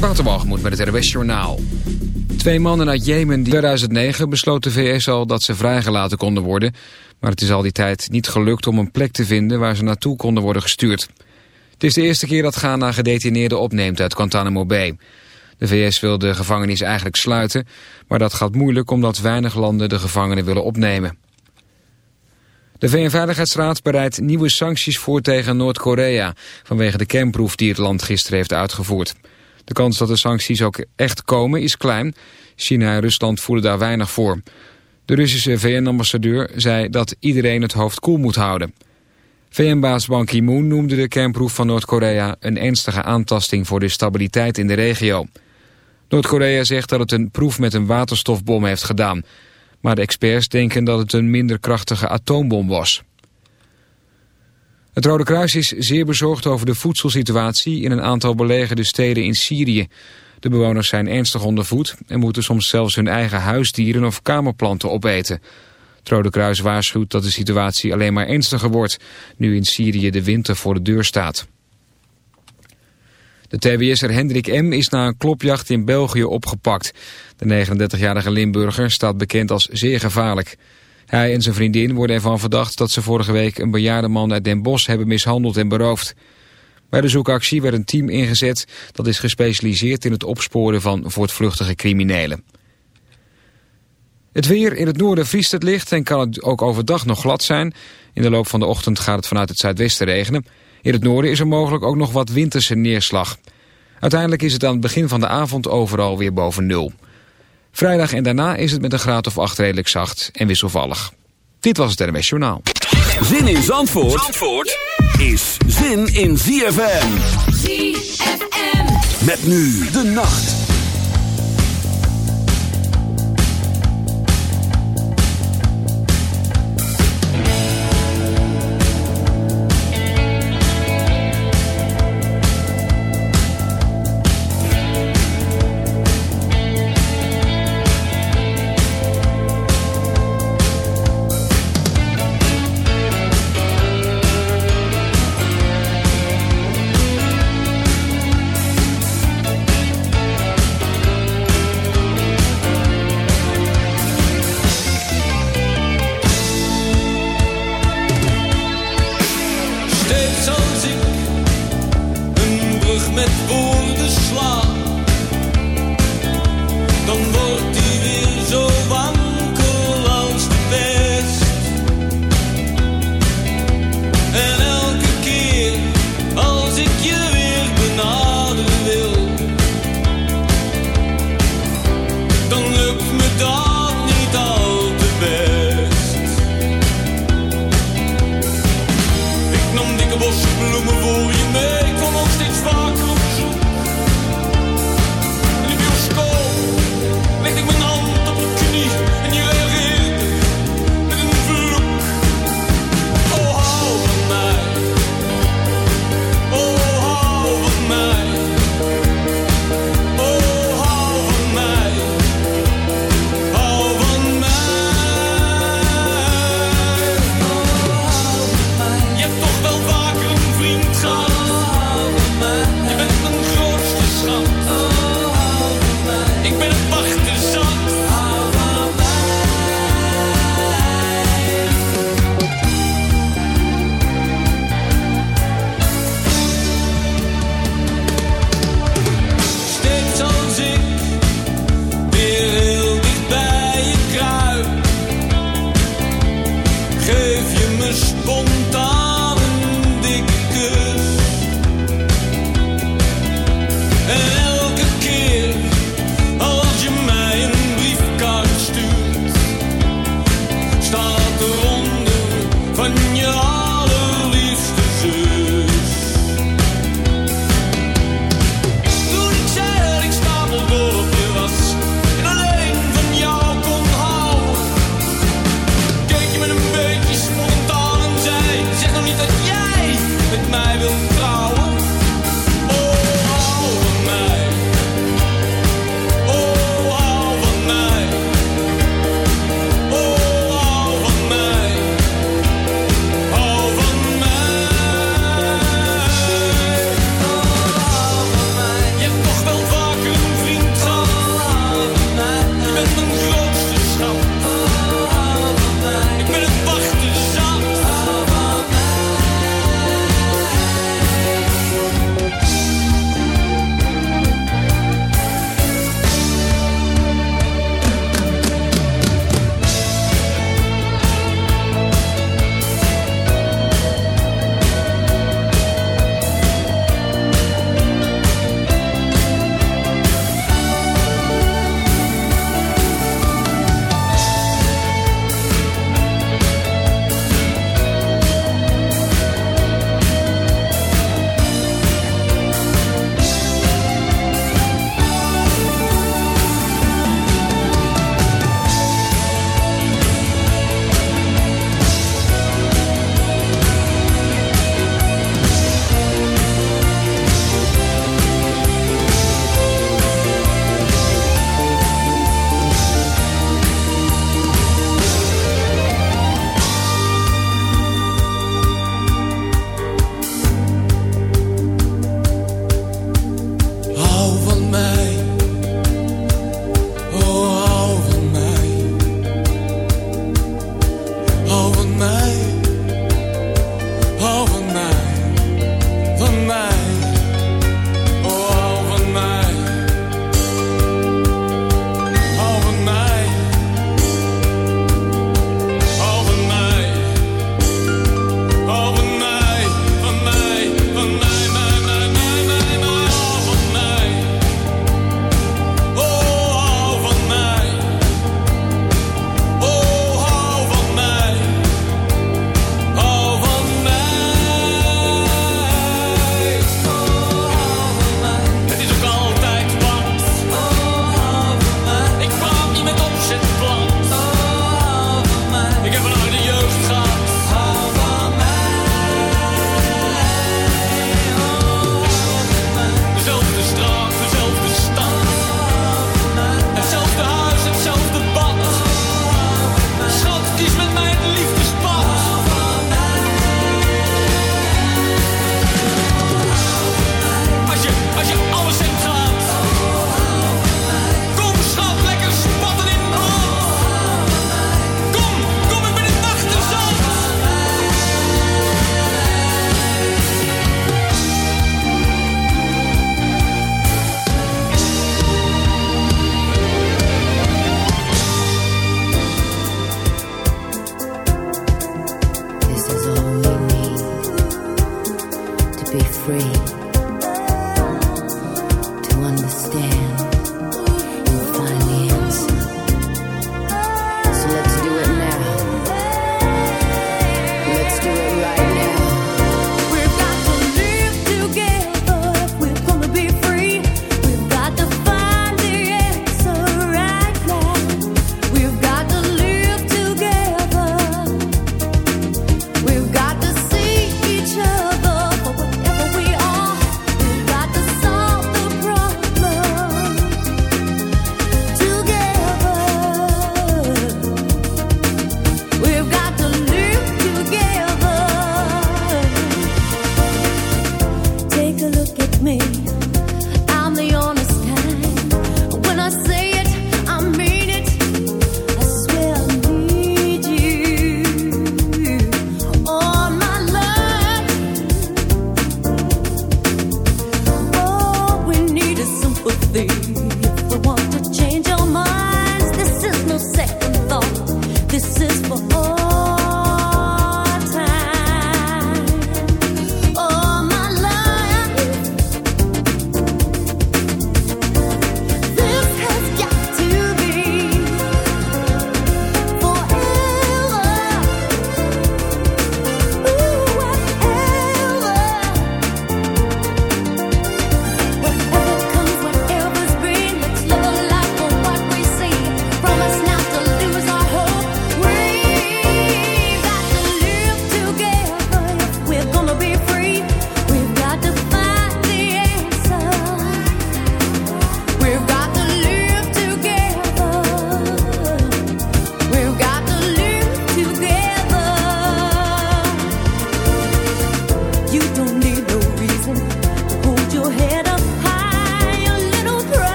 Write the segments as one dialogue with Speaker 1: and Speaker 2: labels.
Speaker 1: Waterbalgemoed met het RWS Journaal. Twee mannen uit Jemen die in 2009 besloot de VS al dat ze vrijgelaten konden worden. Maar het is al die tijd niet gelukt om een plek te vinden waar ze naartoe konden worden gestuurd. Het is de eerste keer dat Ghana gedetineerden opneemt uit Guantanamo Bay. De VS wil de gevangenis eigenlijk sluiten, maar dat gaat moeilijk omdat weinig landen de gevangenen willen opnemen. De VN-veiligheidsraad bereidt nieuwe sancties voor tegen Noord-Korea... vanwege de kernproef die het land gisteren heeft uitgevoerd. De kans dat de sancties ook echt komen is klein. China en Rusland voelen daar weinig voor. De Russische VN-ambassadeur zei dat iedereen het hoofd koel moet houden. VN-baas Ban Ki-moon noemde de kernproef van Noord-Korea... een ernstige aantasting voor de stabiliteit in de regio. Noord-Korea zegt dat het een proef met een waterstofbom heeft gedaan... Maar de experts denken dat het een minder krachtige atoombom was. Het Rode Kruis is zeer bezorgd over de voedselsituatie in een aantal belegerde steden in Syrië. De bewoners zijn ernstig ondervoed en moeten soms zelfs hun eigen huisdieren of kamerplanten opeten. Het Rode Kruis waarschuwt dat de situatie alleen maar ernstiger wordt, nu in Syrië de winter voor de deur staat. De TBS'er Hendrik M. is na een klopjacht in België opgepakt. De 39-jarige Limburger staat bekend als zeer gevaarlijk. Hij en zijn vriendin worden ervan verdacht dat ze vorige week een bejaarde man uit Den Bosch hebben mishandeld en beroofd. Bij de zoekactie werd een team ingezet dat is gespecialiseerd in het opsporen van voortvluchtige criminelen. Het weer in het noorden vriest het licht en kan het ook overdag nog glad zijn. In de loop van de ochtend gaat het vanuit het zuidwesten regenen. In het noorden is er mogelijk ook nog wat winterse neerslag. Uiteindelijk is het aan het begin van de avond overal weer boven nul. Vrijdag en daarna is het met een graad of acht redelijk zacht en wisselvallig. Dit was het RMS Journaal.
Speaker 2: Zin in Zandvoort, Zandvoort is zin in ZFM. ZFM. Met nu de nacht.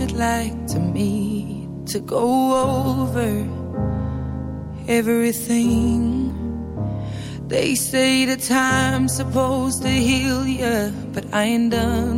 Speaker 3: You'd like to meet to go over everything. They say the time's supposed to heal you, but I ain't done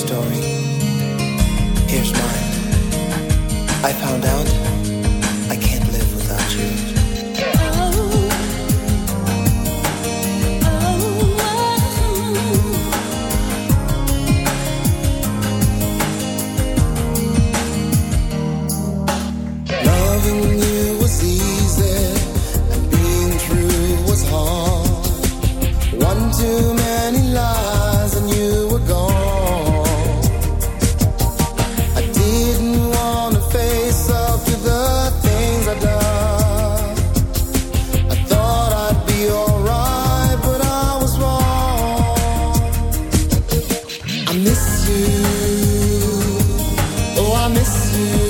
Speaker 4: Story. Here's mine. I found out miss you.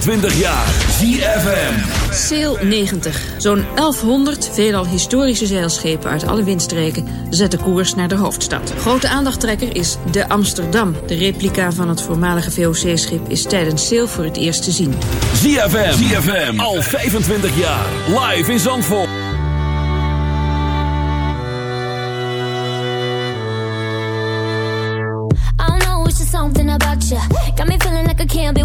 Speaker 2: 25 jaar. ZFM.
Speaker 5: Sail 90. Zo'n 1100 veelal historische zeilschepen uit alle windstreken zetten koers naar de hoofdstad. Grote aandachttrekker is de Amsterdam. De replica van het voormalige VOC-schip is tijdens Sail voor het eerst te zien.
Speaker 2: ZFM. ZFM. Al 25 jaar. Live in Zandvoort.
Speaker 6: something about you. Got me feeling like I can't be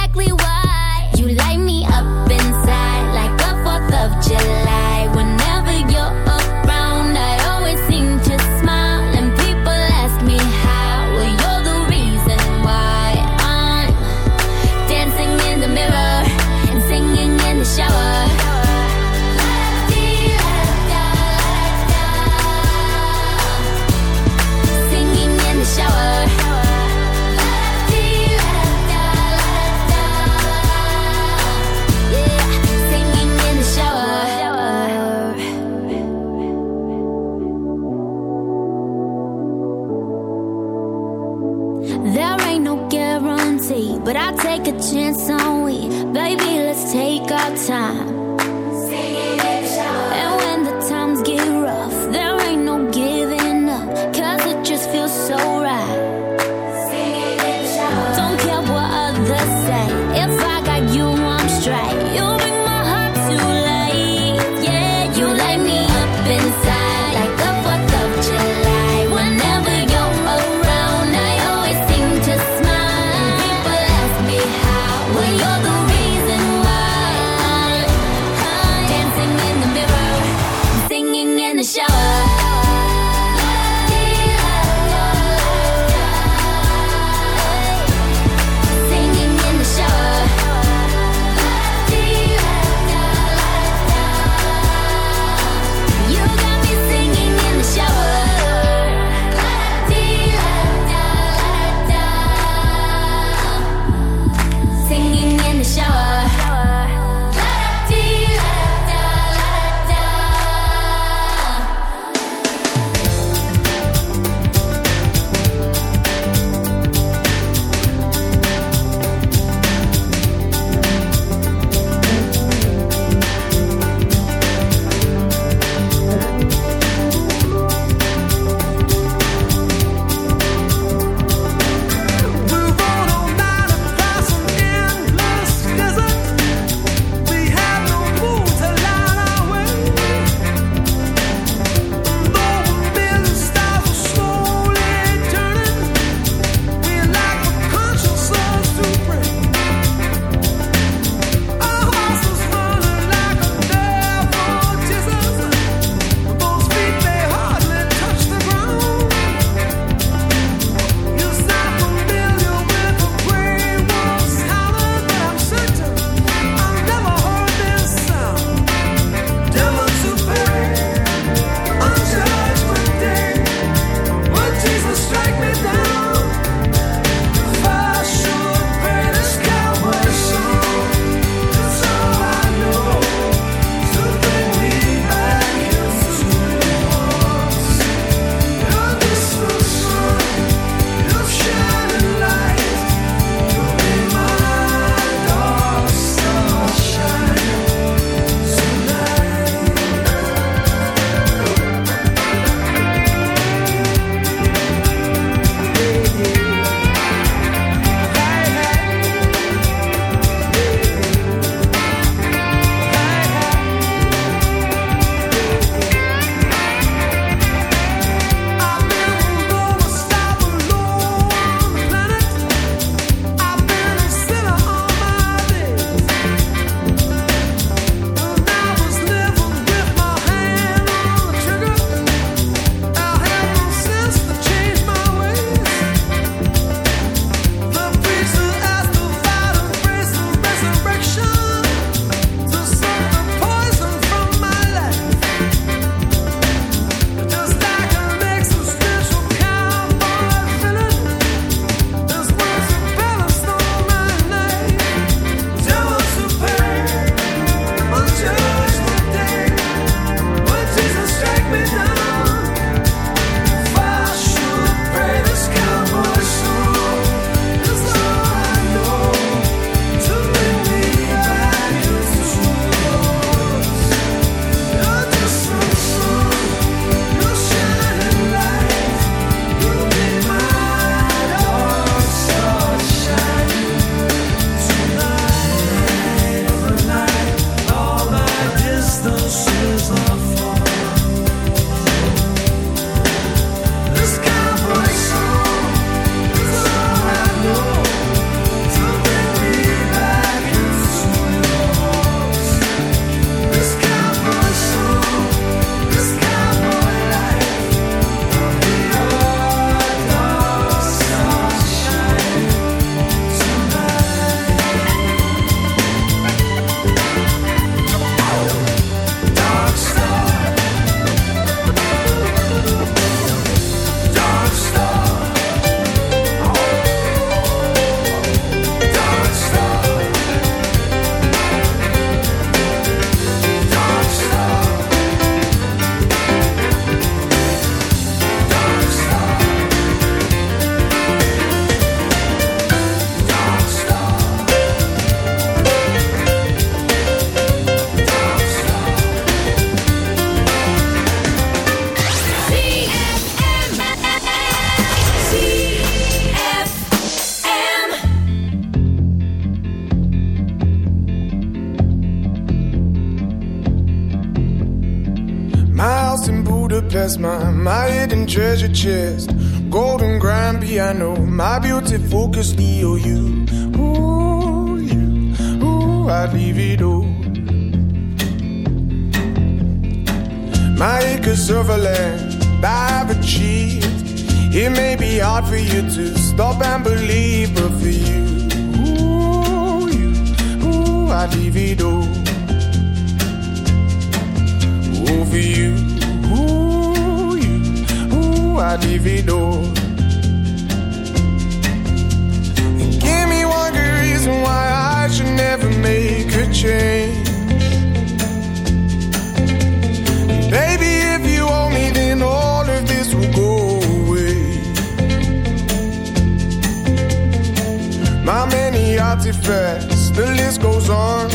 Speaker 7: many artifacts, the list goes on.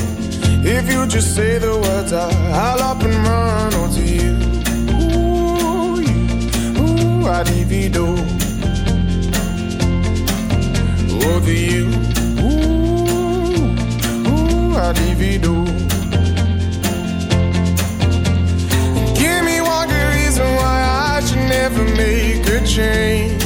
Speaker 7: If you just say the words, I, I'll up and run onto you. Ooh, you, ooh, I divido. Over you, ooh, ooh, I divido. Give me one good reason why I should never make a change.